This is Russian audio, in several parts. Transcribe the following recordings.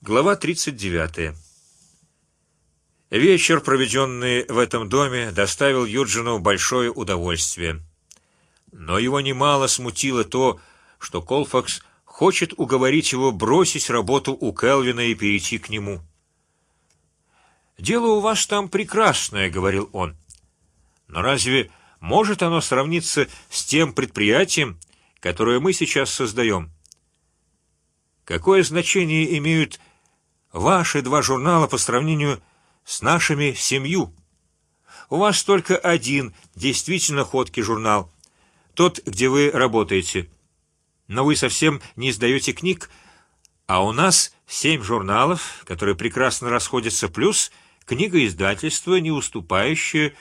Глава тридцать девятая. Вечер, проведенный в этом доме, доставил Юджину большое удовольствие, но его немало смутило то, что Колфакс хочет уговорить его бросить работу у Келвина и перейти к нему. Дело у вас там прекрасное, говорил он, но разве может оно сравниться с тем предприятием, которое мы сейчас создаем? Какое значение имеют ваши два журнала по сравнению с нашими семью? У вас только один действительно ходкий журнал, тот, где вы работаете, но вы совсем не издаете книг, а у нас семь журналов, которые прекрасно расходятся, плюс книга издательства, не уступающая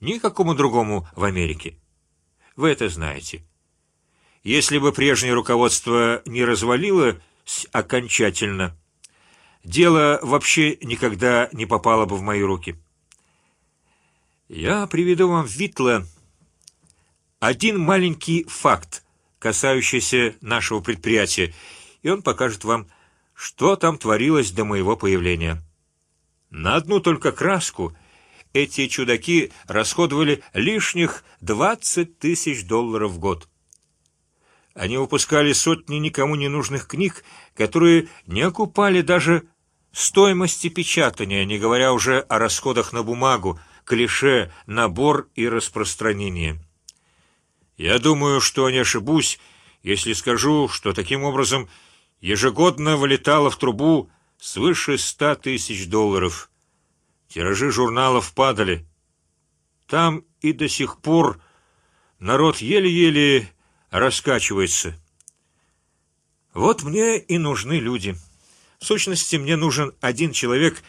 никакому другому в Америке. Вы это знаете. Если бы прежнее руководство не развалило окончательно, дело вообще никогда не попало бы в мои руки. Я приведу вам Витла один маленький факт, касающийся нашего предприятия, и он покажет вам, что там творилось до моего появления. На одну только краску эти чудаки расходовали лишних двадцать тысяч долларов в год. Они выпускали сотни никому не нужных книг, которые не окупали даже стоимости печатания, не говоря уже о расходах на бумагу, клише, набор и распространение. Я думаю, что не ошибусь, если скажу, что таким образом ежегодно вылетало в трубу свыше ста тысяч долларов. Тиражи журналов падали. Там и до сих пор народ еле-еле раскачивается. Вот мне и нужны люди. В сущности, мне нужен один человек,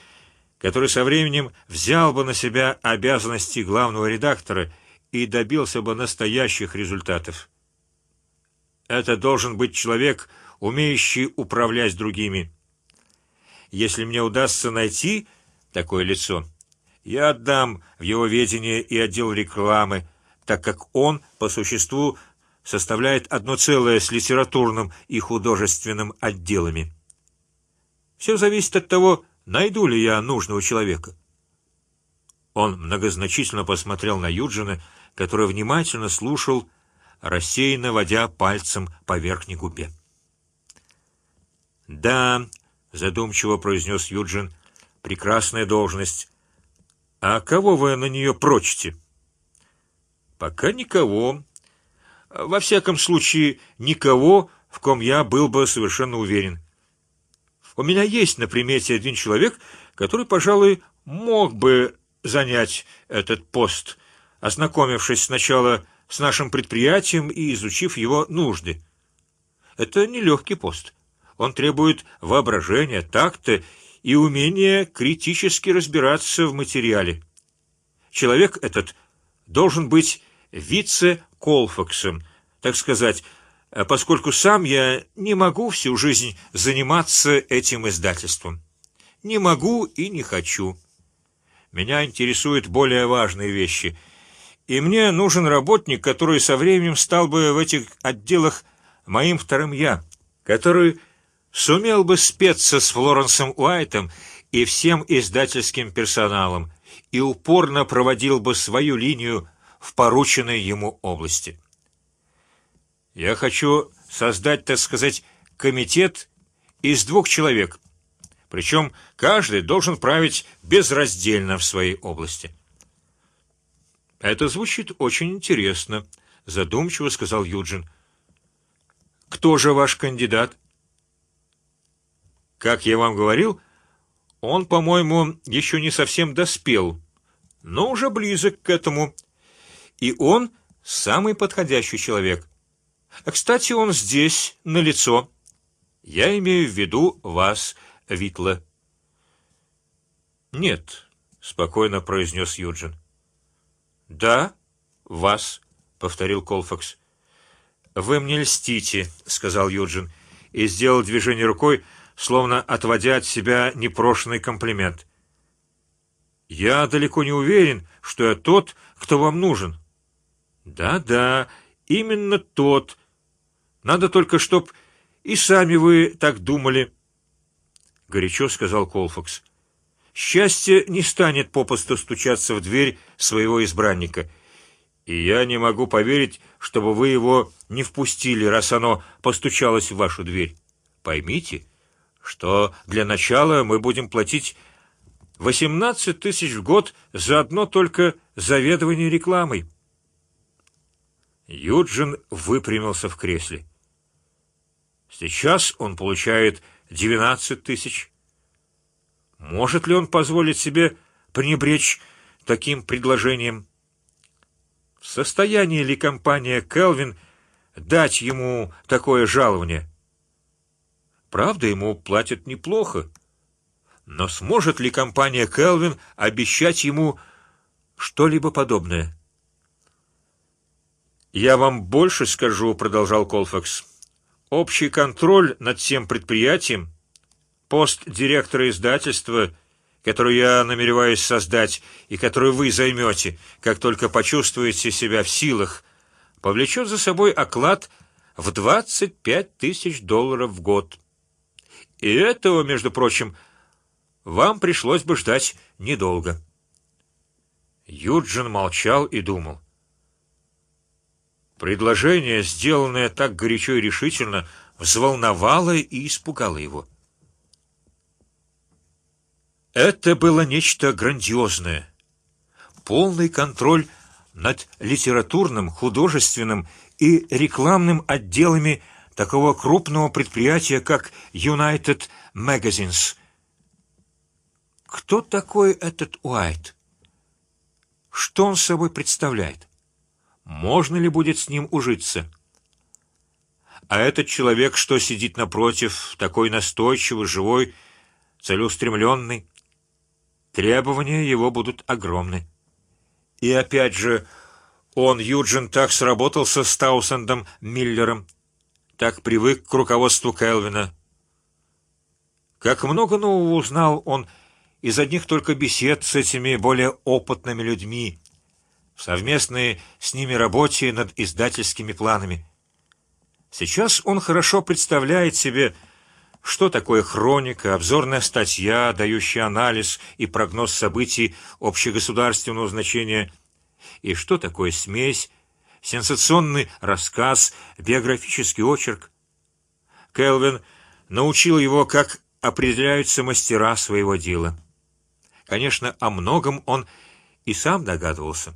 который со временем взял бы на себя обязанности главного редактора и добился бы настоящих результатов. Это должен быть человек, умеющий управлять другими. Если мне удастся найти такое лицо, я отдам в его ведение и отдел рекламы, так как он по существу составляет одно целое с литературным и художественным отделами. Все зависит от того, найду ли я нужного человека. Он многозначительно посмотрел на Юджина, который внимательно слушал, рассеянно водя пальцем по верхней губе. Да, задумчиво произнес Юджин, прекрасная должность. А кого вы на нее прочите? Пока никого. Во всяком случае, никого, в ком я был бы совершенно уверен. У меня есть на примете один человек, который, пожалуй, мог бы занять этот пост, ознакомившись сначала с нашим предприятием и изучив его нужды. Это не легкий пост. Он требует воображения, такта и умения критически разбираться в материале. Человек этот должен быть вице Колфаксом, так сказать, поскольку сам я не могу всю жизнь заниматься этим издательством. Не могу и не хочу. Меня интересуют более важные вещи, и мне нужен работник, который со временем стал бы в этих отделах моим вторым я, который сумел бы спеться с Флоренсом Уайтом и всем издательским персоналом и упорно проводил бы свою линию в порученной ему области. Я хочу создать, так сказать, комитет из двух человек, причем каждый должен править безраздельно в своей области. Это звучит очень интересно, задумчиво сказал Юджин. Кто же ваш кандидат? Как я вам говорил, он, по-моему, еще не совсем доспел, но уже близок к этому и он самый подходящий человек. А кстати, он здесь на лицо. Я имею в виду вас, Витла. Нет, спокойно произнес Юджин. Да, вас, повторил Колфакс. Вы мне льстите, сказал Юджин и сделал движение рукой, словно отводя от себя непрошенный комплимент. Я далеко не уверен, что я тот, кто вам нужен. Да, да, именно тот. Надо только, чтоб и сами вы так думали. горячо сказал Колфакс. Счастье не станет попусту стучаться в дверь своего избранника, и я не могу поверить, чтобы вы его не впустили, раз оно постучалось в вашу дверь. Поймите, что для начала мы будем платить восемнадцать тысяч в год за одно только заведование рекламой. Юджин выпрямился в кресле. Сейчас он получает двенадцать тысяч. Может ли он позволить себе пренебречь таким предложением? В состоянии ли компания Келвин дать ему такое жалование? Правда, ему платят неплохо, но сможет ли компания Келвин обещать ему что-либо подобное? Я вам больше скажу, продолжал Колфакс. Общий контроль над всем предприятием Пост директора издательства, который я намереваюсь создать и который вы займете, как только почувствуете себя в силах, повлечет за собой оклад в двадцать пять тысяч долларов в год. И этого, между прочим, вам пришлось бы ждать недолго. Юджин молчал и думал. Предложение, сделанное так горячо и решительно, взволновало и испугало его. Это было нечто грандиозное, полный контроль над литературным, художественным и рекламным отделами такого крупного предприятия, как United Magazines. Кто такой этот Уайт? Что он собой представляет? Можно ли будет с ним ужиться? А этот человек, что сидит напротив, такой настойчивый, живой, целеустремленный, требования его будут огромны. И опять же, он Юджин так сработался с Таусендом Миллером, так привык к руководству Келвина. Как много нового узнал он из одних только бесед с этими более опытными людьми, в совместной с ними работе над издательскими планами. Сейчас он хорошо представляет себе что такое хроника, обзорная статья, дающая анализ и прогноз событий общегосударственного значения, и что такое смесь, сенсационный рассказ, биографический очерк. Келвин научил его, как определяются мастера своего дела. Конечно, о многом он и сам догадывался,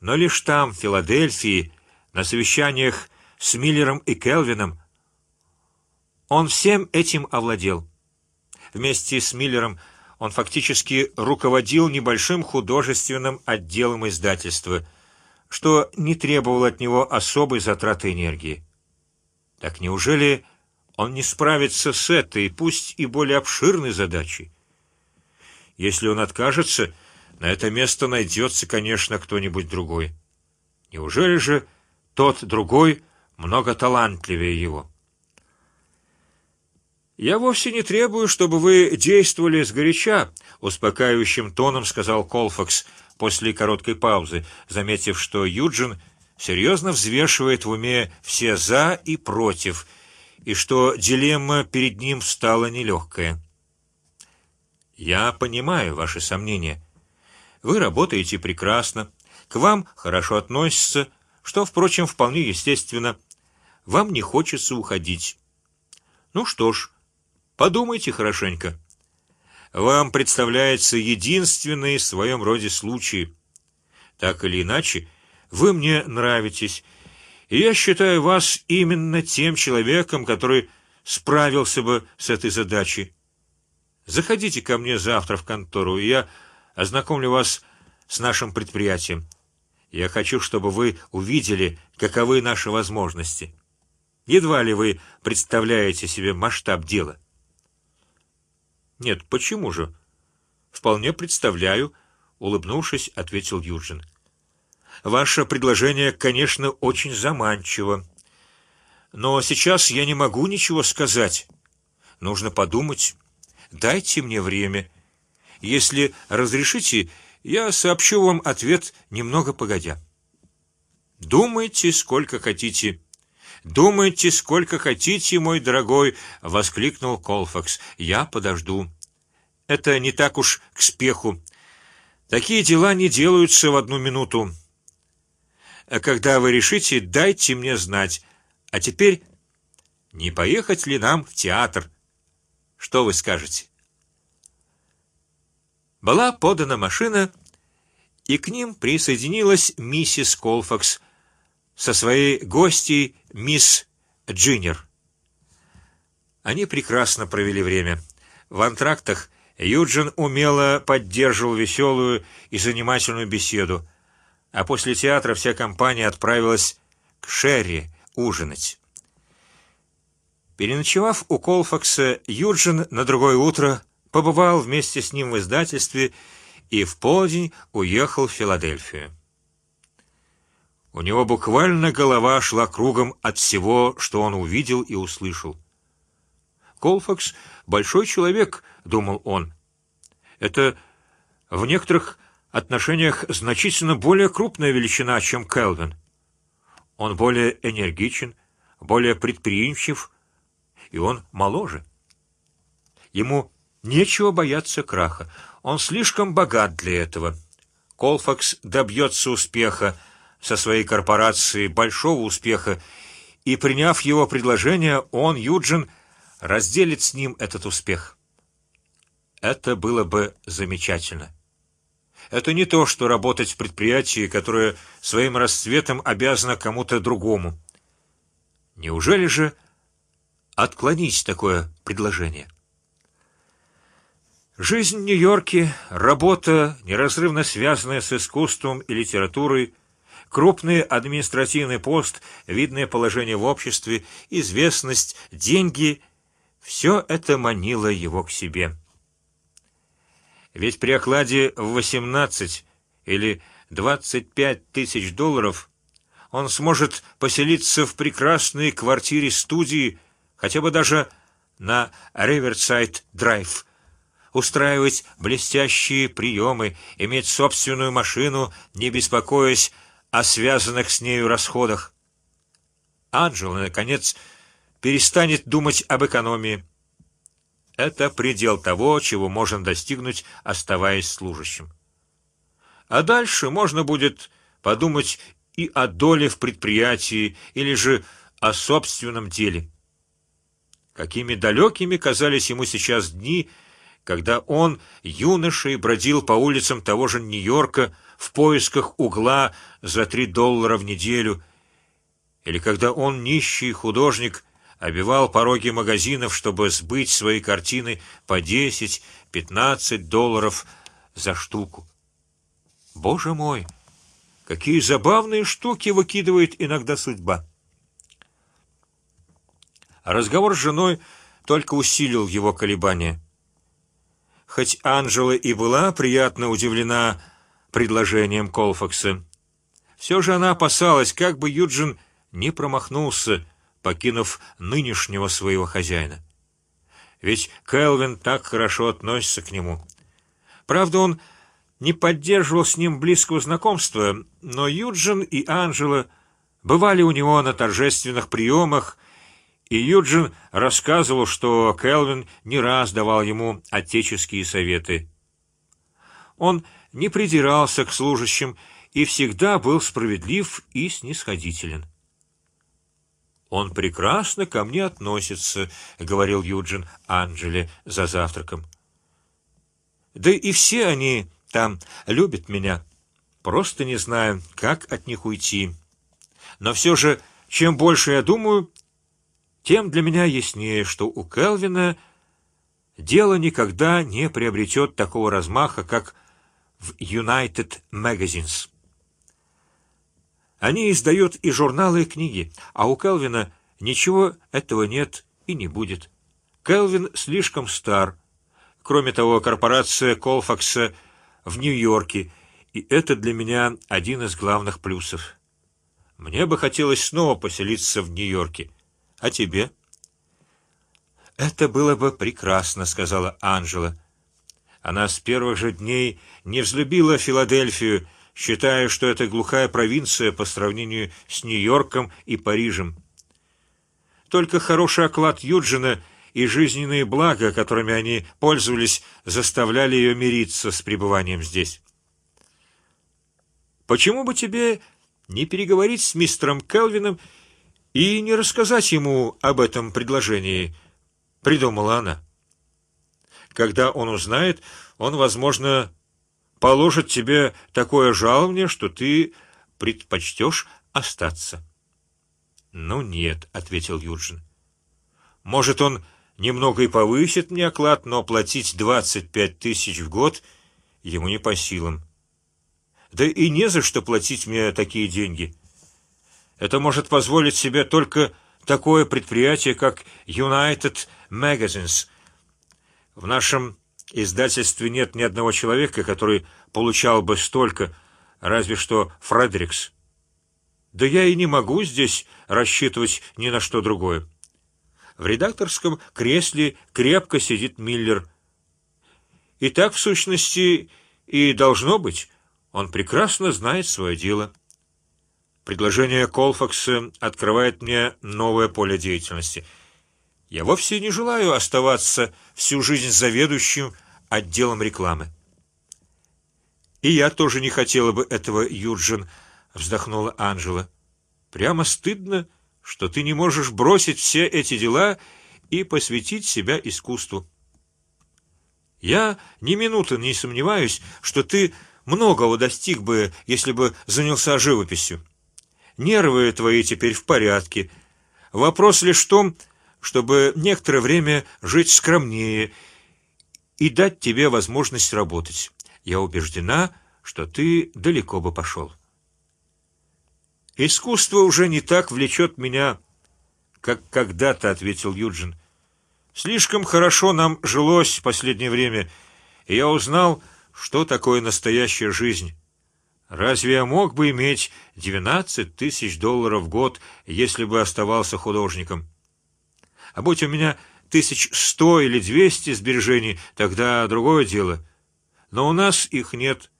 но лишь там, в Филадельфии, на совещаниях с Миллером и Келвином он всем этим овладел. Вместе с Миллером он фактически руководил небольшим художественным отделом издательства, что не требовало от него особой затраты энергии. Так неужели он не справится с этой, пусть и более обширной задачей? Если он откажется, на это место найдется, конечно, кто-нибудь другой. Неужели же тот другой много талантливее его? Я вовсе не требую, чтобы вы действовали с горяча, успокаивающим тоном сказал Колфакс после короткой паузы, заметив, что Юджин серьезно взвешивает в уме все за и против, и что дилемма перед ним стала нелегкая. Я понимаю ваши сомнения. Вы работаете прекрасно, к вам хорошо относятся, что, впрочем, вполне естественно. Вам не хочется уходить. Ну что ж, Подумайте хорошенько. Вам представляется единственный в своем роде случай. Так или иначе, вы мне нравитесь, и я считаю вас именно тем человеком, который справился бы с этой задачей. Заходите ко мне завтра в контору, и я ознакомлю вас с нашим предприятием. Я хочу, чтобы вы увидели, каковы наши возможности. Едва ли вы представляете себе масштаб дела. Нет, почему же? Вполне представляю, улыбнувшись, ответил Юджин. Ваше предложение, конечно, очень заманчиво, но сейчас я не могу ничего сказать. Нужно подумать. Дайте мне время. Если разрешите, я сообщу вам ответ немного погодя. Думайте сколько хотите. Думайте сколько хотите, мой дорогой, воскликнул Колфакс. Я подожду. Это не так уж к спеху. Такие дела не делаются в одну минуту. А когда вы решите, дайте мне знать. А теперь не поехать ли нам в театр? Что вы скажете? Была подана машина, и к ним присоединилась миссис Колфакс со своей гостьей мисс Джиннер. Они прекрасно провели время. В антрактах Юджин умело поддерживал веселую и занимательную беседу, а после театра вся компания отправилась к Шерри ужинать. Переночевав у Колфакса, Юджин на другое утро побывал вместе с ним в издательстве и в полдень уехал в Филадельфию. У него буквально голова шла кругом от всего, что он увидел и услышал. Колфакс большой человек, думал он. Это в некоторых отношениях значительно более крупная величина, чем Келвин. Он более энергичен, более предприимчив, и он моложе. Ему нечего бояться краха. Он слишком богат для этого. Колфакс добьется успеха со своей корпорацией, большого успеха, и приняв его предложение, он Юджин разделит с ним этот успех. Это было бы замечательно. Это не то, что работать в предприятии, которое своим расцветом обязано кому-то другому. Неужели же отклонить такое предложение? Жизнь в Нью-Йорке, работа, неразрывно связанная с искусством и литературой, крупный административный пост, видное положение в обществе, известность, деньги — все это манило его к себе. Ведь при окладе в восемнадцать или двадцать пять тысяч долларов он сможет поселиться в прекрасной квартире студии, хотя бы даже на Риверсайд Драйв устраивать блестящие приемы, иметь собственную машину, не беспокоясь о связанных с нею расходах. Анджела, наконец, перестанет думать об экономии. Это предел того, чего можно достигнуть, оставаясь служащим. А дальше можно будет подумать и о доле в предприятии или же о собственном деле. Какими далекими казались ему сейчас дни, когда он юношей бродил по улицам того же Нью-Йорка в поисках угла за три доллара в неделю, или когда он нищий художник обивал пороги магазинов, чтобы сбыть свои картины по десять, пятнадцать долларов за штуку. Боже мой, какие забавные штуки выкидывает иногда судьба! Разговор с женой только усилил его колебания. Хоть Анжела и была приятно удивлена предложением Колфакса, все же она опасалась, как бы Юджин не промахнулся, покинув нынешнего своего хозяина. Ведь Келвин так хорошо относится к нему. Правда, он не поддерживал с ним близкого знакомства, но Юджин и Анжела бывали у него на торжественных приемах и Юджин рассказывал, что Келвин не раз давал ему отеческие советы. Он не придирался к служащим и всегда был справедлив и снисходителен. Он прекрасно ко мне относится, говорил Юджин Анджеле за завтраком. Да и все они там любят меня. Просто не знаю, как от них уйти. Но все же, чем больше я думаю, тем для меня яснее, что у Келвина дело никогда не приобретет такого размаха, как в United Magazines. Они издают и журналы, и книги, а у Келвина ничего этого нет и не будет. Келвин слишком стар. Кроме того, корпорация Колфакса в Нью-Йорке, и это для меня один из главных плюсов. Мне бы хотелось снова поселиться в Нью-Йорке. А тебе? Это было бы прекрасно, сказала Анжела. Она с первых же дней не взлюбила Филадельфию, считая, что это глухая провинция по сравнению с Нью-Йорком и Парижем. Только хороший оклад Юджина и жизненные блага, которыми они пользовались, заставляли ее мириться с пребыванием здесь. Почему бы тебе не переговорить с мистером Келвином и не рассказать ему об этом предложении? Придумала она. Когда он узнает, он, возможно, положит тебе такое жалование, что ты предпочтешь остаться. Ну нет, ответил Юджин. Может, он немного и повысит мне оклад, но платить двадцать пять тысяч в год ему не по силам. Да и не за что платить мне такие деньги. Это может позволить себе только такое предприятие, как United Magazines. В нашем издательстве нет ни одного человека, который получал бы столько, разве что Фредерикс. Да я и не могу здесь рассчитывать ни на что другое. В редакторском кресле крепко сидит Миллер. И так в сущности и должно быть. Он прекрасно знает свое дело. Предложение Колфакса открывает мне новое поле деятельности. Я вовсе не желаю оставаться всю жизнь заведующим отделом рекламы. И я тоже не хотела бы этого, Юджин, вздохнула Анжела. Прямо стыдно, что ты не можешь бросить все эти дела и посвятить себя искусству. Я ни минуты не сомневаюсь, что ты многого достиг бы, если бы занялся живописью. Нервы твои теперь в порядке. Вопрос лишь в том, чтобы некоторое время жить скромнее и дать тебе возможность работать. Я убеждена, что ты далеко бы пошел. Искусство уже не так влечет меня, как когда-то, ответил Юджин. Слишком хорошо нам жилось в последнее время, и я узнал, что такое настоящая жизнь. Разве я мог бы иметь двенадцать тысяч долларов в год, если бы оставался художником? А будь у меня тысяч сто или двести сбережений, тогда другое дело. Но у нас их нет.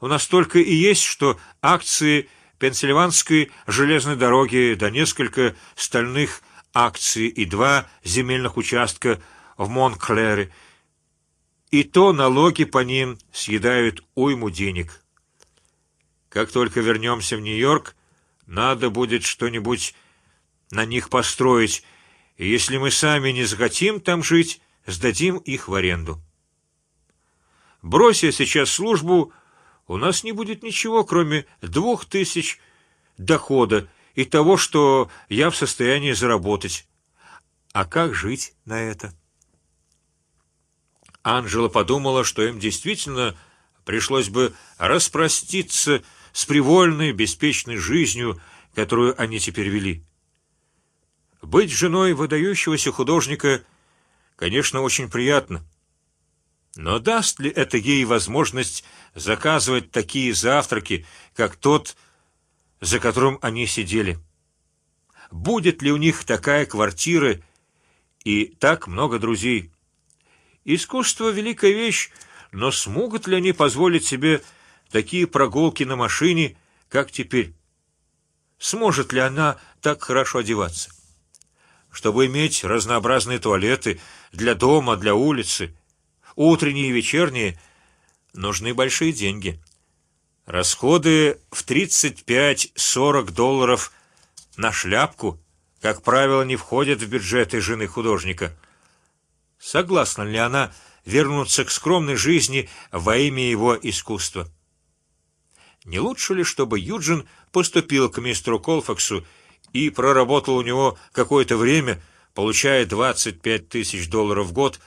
У нас только и есть, что акции Пенсильванской железной дороги, да несколько стальных акций и два земельных участка в Монклере. И то налоги по ним съедают уйму денег. Как только вернемся в Нью-Йорк, надо будет что-нибудь на них построить, и если мы сами не захотим там жить, сдадим их в аренду. Брось я сейчас службу, у нас не будет ничего, кроме двух тысяч дохода и того, что я в состоянии заработать. А как жить на это? Анжела подумала, что им действительно пришлось бы распроститься с привольной, беспечной жизнью, которую они теперь вели. Быть женой выдающегося художника, конечно, очень приятно. Но даст ли это ей возможность заказывать такие завтраки, как тот, за которым они сидели? Будет ли у них такая квартира и так много друзей? Искусство великая вещь, но смогут ли они позволить себе такие прогулки на машине, как теперь? Сможет ли она так хорошо одеваться? Чтобы иметь разнообразные туалеты для дома, для улицы утренние и вечерние, нужны большие деньги. Расходы в 35-40 долларов на шляпку, как правило, не входят в бюджеты жены художника. Согласна ли она вернуться к скромной жизни во имя его искусства? Не лучше ли, чтобы Юджин поступил к мистеру Колфаксу и проработал у него какое-то время, получая 25 тысяч долларов в год?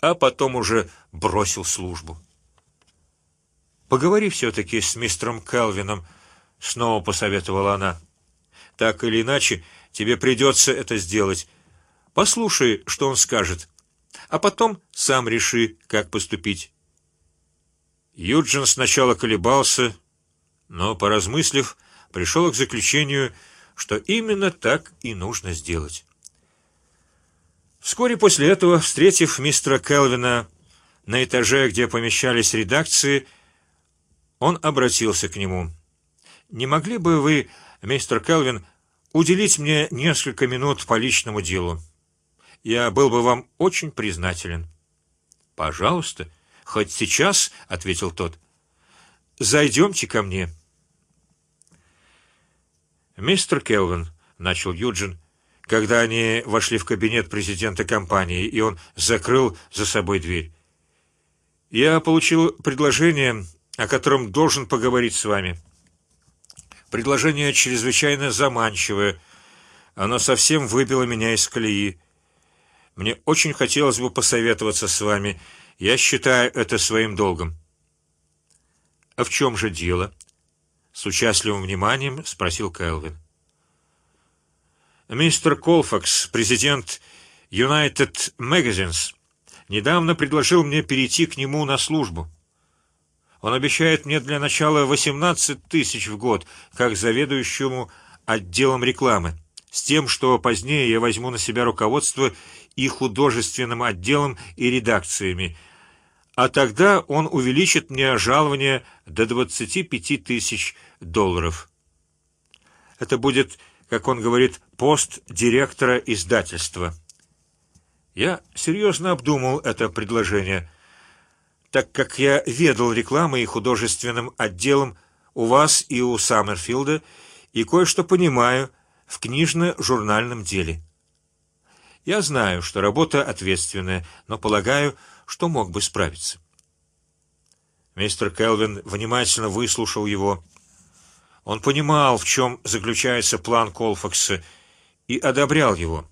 а потом уже бросил службу. Поговори все-таки с мистером Келвином, снова посоветовала она. Так или иначе, тебе придется это сделать. Послушай, что он скажет, а потом сам реши, как поступить. Юджин сначала колебался, но, поразмыслив, пришел к заключению, что именно так и нужно сделать. Вскоре после этого, встретив мистера Келвина на этаже, где помещались редакции, он обратился к нему: "Не могли бы вы, мистер Келвин, уделить мне несколько минут по личному делу. Я был бы вам очень признателен. Пожалуйста, хоть сейчас, ответил тот. Зайдемте ко мне. Мистер Келвин, начал Юджин, когда они вошли в кабинет президента компании, и он закрыл за собой дверь. Я получил предложение, о котором должен поговорить с вами. Предложение чрезвычайно заманчивое. Оно совсем выбило меня из колеи. Мне очень хотелось бы посоветоваться с вами. Я считаю это своим долгом. А в чем же дело? С участливым вниманием спросил Келвин. Мистер Колфакс, президент United Magazines, недавно предложил мне перейти к нему на службу. Он обещает мне для начала 18 тысяч в год, как заведующему отделом рекламы, с тем, что позднее я возьму на себя руководство и художественным отделом и редакциями, а тогда он увеличит мне жалование до 25 тысяч долларов. Это будет, как он говорит, пост директора издательства. Я серьезно обдумал это предложение, так как я ведал рекламой и художественным отделом у вас и у Саммерфилда и кое-что понимаю в книжно-журнальном деле. Я знаю, что работа ответственная, но полагаю, что мог бы справиться. Мистер Келвин внимательно выслушал его. Он понимал, в чем заключается план Колфакса, и одобрял его.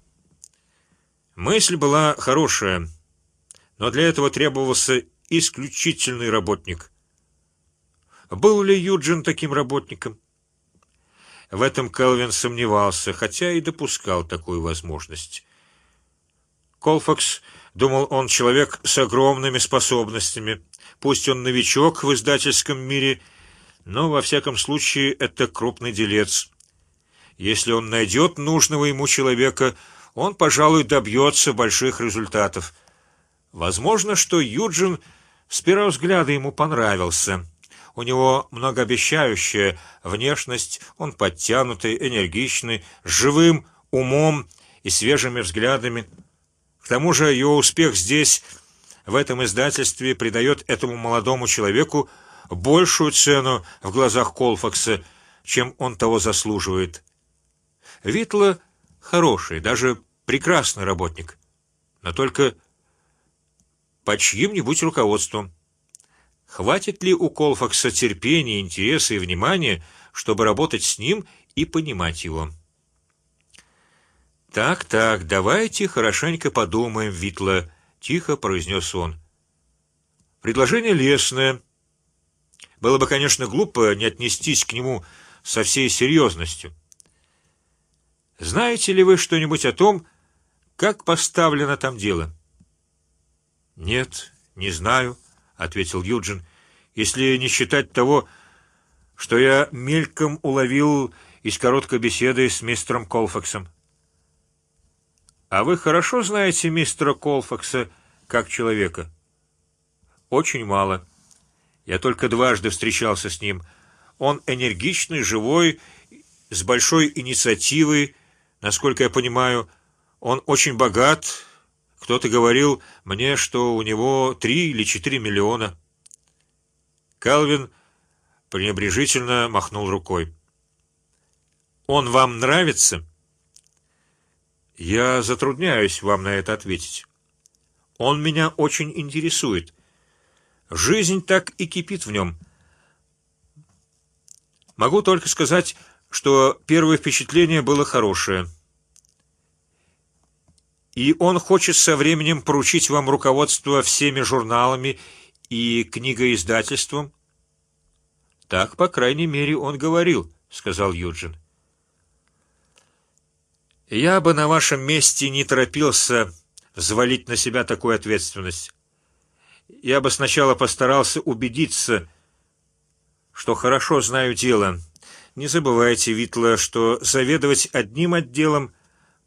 Мысль была хорошая, но для этого требовался исключительный работник. Был ли Юджин таким работником? В этом Келвин сомневался, хотя и допускал такую возможность. Колфакс думал, он человек с огромными способностями, пусть он новичок в издательском мире, но во всяком случае это крупный делец. Если он найдет нужного ему человека, он, пожалуй, добьется больших результатов. Возможно, что Юджин с первого взгляда ему понравился. У него многообещающая внешность, он подтянутый, энергичный, с живым умом и свежими взглядами. К тому же его успех здесь, в этом издательстве, придает этому молодому человеку большую цену в глазах Колфакса, чем он того заслуживает. Витла хороший, даже прекрасный работник, но только по чьим-нибудь руководством. Хватит ли у Колфакса терпения, интереса и внимания, чтобы работать с ним и понимать его? Так, так, давайте хорошенько подумаем, Витла, тихо произнес он. Предложение лестное. Было бы, конечно, глупо не отнестись к нему со всей серьезностью. Знаете ли вы что-нибудь о том, как поставлено там дело? Нет, не знаю, ответил Юджин, если не считать того, что я мельком уловил из короткой беседы с мистером Колфаксом. А вы хорошо знаете мистера Колфакса как человека? Очень мало. Я только дважды встречался с ним. Он энергичный, живой, с большой инициативой. Насколько я понимаю, он очень богат. Кто-то говорил мне, что у него три или четыре миллиона. Калвин пренебрежительно махнул рукой. Он вам нравится? Я затрудняюсь вам на это ответить. Он меня очень интересует. Жизнь так и кипит в нем. Могу только сказать, что первое впечатление было хорошее. И он хочет со временем поручить вам руководство всеми журналами и книгоиздательством. Так, по крайней мере, он говорил, сказал Юджин. Я бы на вашем месте не торопился взвалить на себя такую ответственность. Я бы сначала постарался убедиться, что хорошо знаю дело. Не забывайте, Витла, что заведовать одним отделом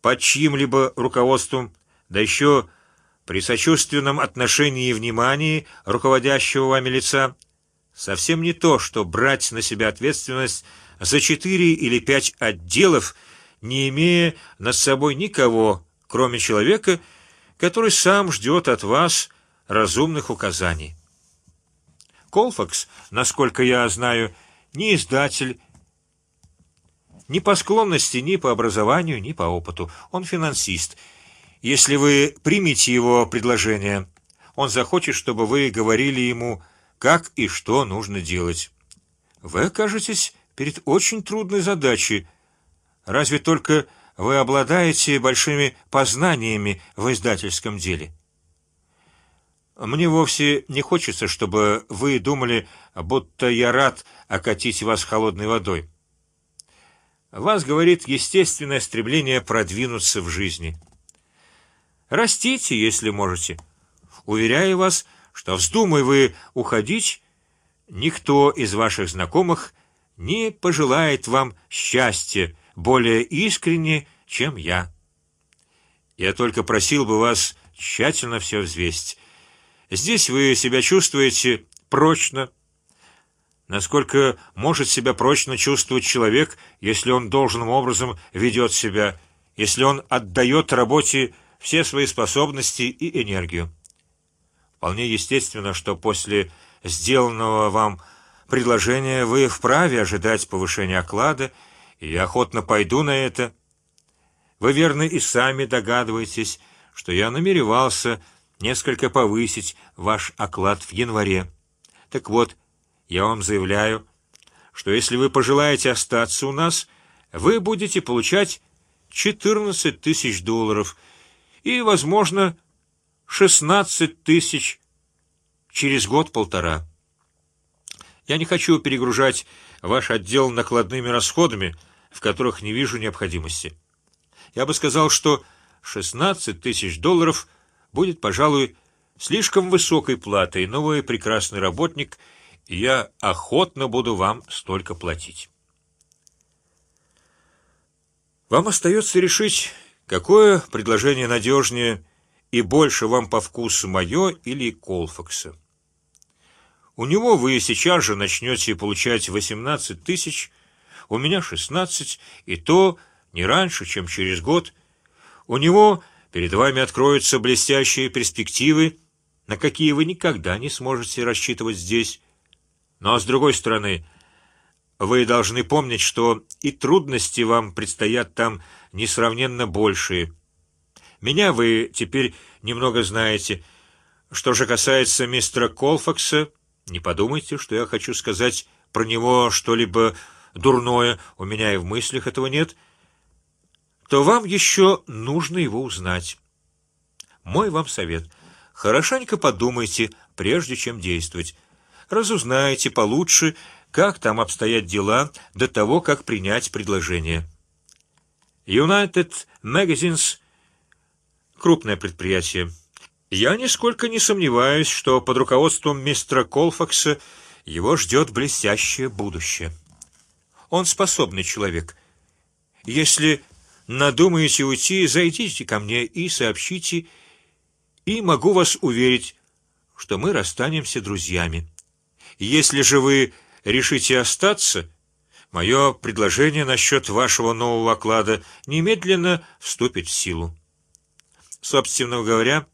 под чьим-либо руководством, да еще при сочувственном отношении и внимании руководящего вами лица, совсем не то, что брать на себя ответственность за четыре или пять отделов не имея над собой никого, кроме человека, который сам ждет от вас разумных указаний. Колфакс, насколько я знаю, не издатель, ни по склонности, ни по образованию, ни по опыту. Он финансист. Если вы примете его предложение, он захочет, чтобы вы говорили ему, как и что нужно делать. Вы окажетесь перед очень трудной задачей. Разве только вы обладаете большими познаниями в издательском деле. Мне вовсе не хочется, чтобы вы думали, будто я рад окатить вас холодной водой. Вас говорит естественное стремление продвинуться в жизни. Растите, если можете. Уверяю вас, что вздумай вы уходить, никто из ваших знакомых не пожелает вам счастья более искренне, чем я. Я только просил бы вас тщательно все взвесить. Здесь вы себя чувствуете прочно, насколько может себя прочно чувствовать человек, если он должным образом ведет себя, если он отдает работе все свои способности и энергию. Вполне естественно, что после сделанного вам предложения вы вправе ожидать повышения оклада, и я охотно пойду на это. Вы верно и сами догадываетесь, что я намеревался несколько повысить ваш оклад в январе. Так вот, я вам заявляю, что если вы пожелаете остаться у нас, вы будете получать четырнадцать тысяч долларов и, возможно, шестнадцать тысяч через год-полтора. Я не хочу перегружать ваш отдел накладными расходами, в которых не вижу необходимости. Я бы сказал, что шестнадцать тысяч долларов будет, пожалуй, слишком высокой платой, но вы прекрасный работник, и я охотно буду вам столько платить. Вам остается решить, какое предложение надежнее и больше вам по вкусу мое или Колфакса. У него вы сейчас же начнете получать восемнадцать тысяч, у меня шестнадцать, и то не раньше, чем через год. У него Перед вами откроются блестящие перспективы, на какие вы никогда не сможете рассчитывать здесь. Но с другой стороны, вы должны помнить, что и трудности вам предстоят там несравненно большие. Меня вы теперь немного знаете. Что же касается мистера Колфакса, не подумайте, что я хочу сказать про него что-либо дурное. У меня и в мыслях этого нет то вам еще нужно его узнать. Мой вам совет: хорошенько подумайте, прежде чем действовать. Разузнайте получше, как там обстоят дела до того, как принять предложение. United Magazines крупное предприятие. Я нисколько не сомневаюсь, что под руководством мистера Колфакса его ждет блестящее будущее. Он способный человек. Если надумаете уйти, зайдите ко мне и сообщите, и могу вас уверить, что мы расстанемся друзьями. Если же вы решите остаться, мое предложение насчет вашего нового оклада немедленно вступит в силу. Собственно говоря,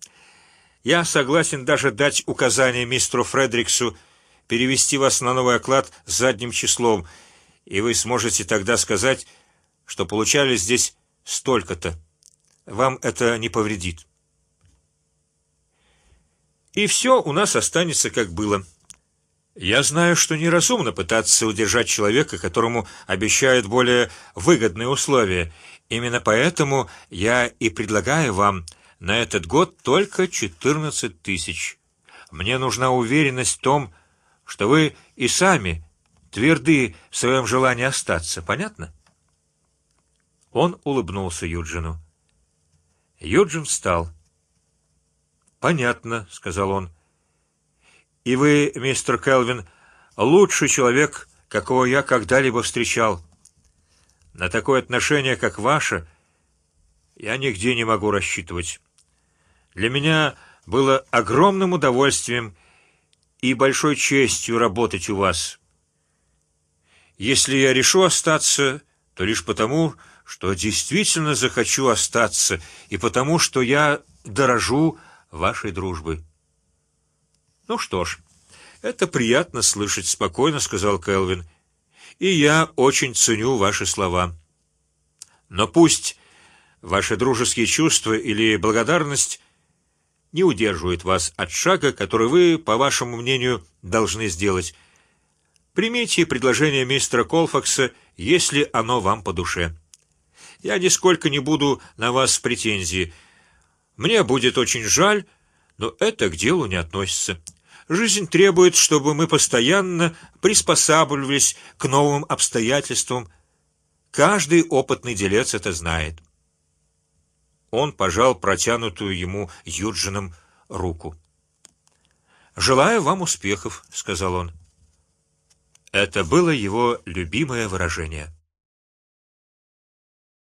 я согласен даже дать указание мистеру Фредриксу перевести вас на новый оклад задним числом, и вы сможете тогда сказать, что получали здесь столько-то. Вам это не повредит. И все у нас останется как было. Я знаю, что неразумно пытаться удержать человека, которому обещают более выгодные условия. Именно поэтому я и предлагаю вам на этот год только четырнадцать тысяч. Мне нужна уверенность в том, что вы и сами тверды в своем желании остаться. Понятно? Он улыбнулся Юджину. Юджин встал. Понятно, сказал он. И вы, мистер Келвин, лучший человек, какого я когда-либо встречал. На такое отношение, как ваше, я нигде не могу рассчитывать. Для меня было огромным удовольствием и большой честью работать у вас. Если я решу остаться, то лишь потому, что действительно захочу остаться, и потому, что я дорожу вашей дружбой. Ну что ж, это приятно слышать, спокойно сказал Келвин, и я очень ценю ваши слова. Но пусть ваши дружеские чувства или благодарность не удерживают вас от шага, который вы, по вашему мнению, должны сделать. Примите предложение мистера Колфакса, если оно вам по душе. Я нисколько не буду на вас в претензии. Мне будет очень жаль, но это к делу не относится. Жизнь требует, чтобы мы постоянно приспосабливались к новым обстоятельствам. Каждый опытный делец это знает. Он пожал протянутую ему Юджином руку. Желаю вам успехов, сказал он. Это было его любимое выражение.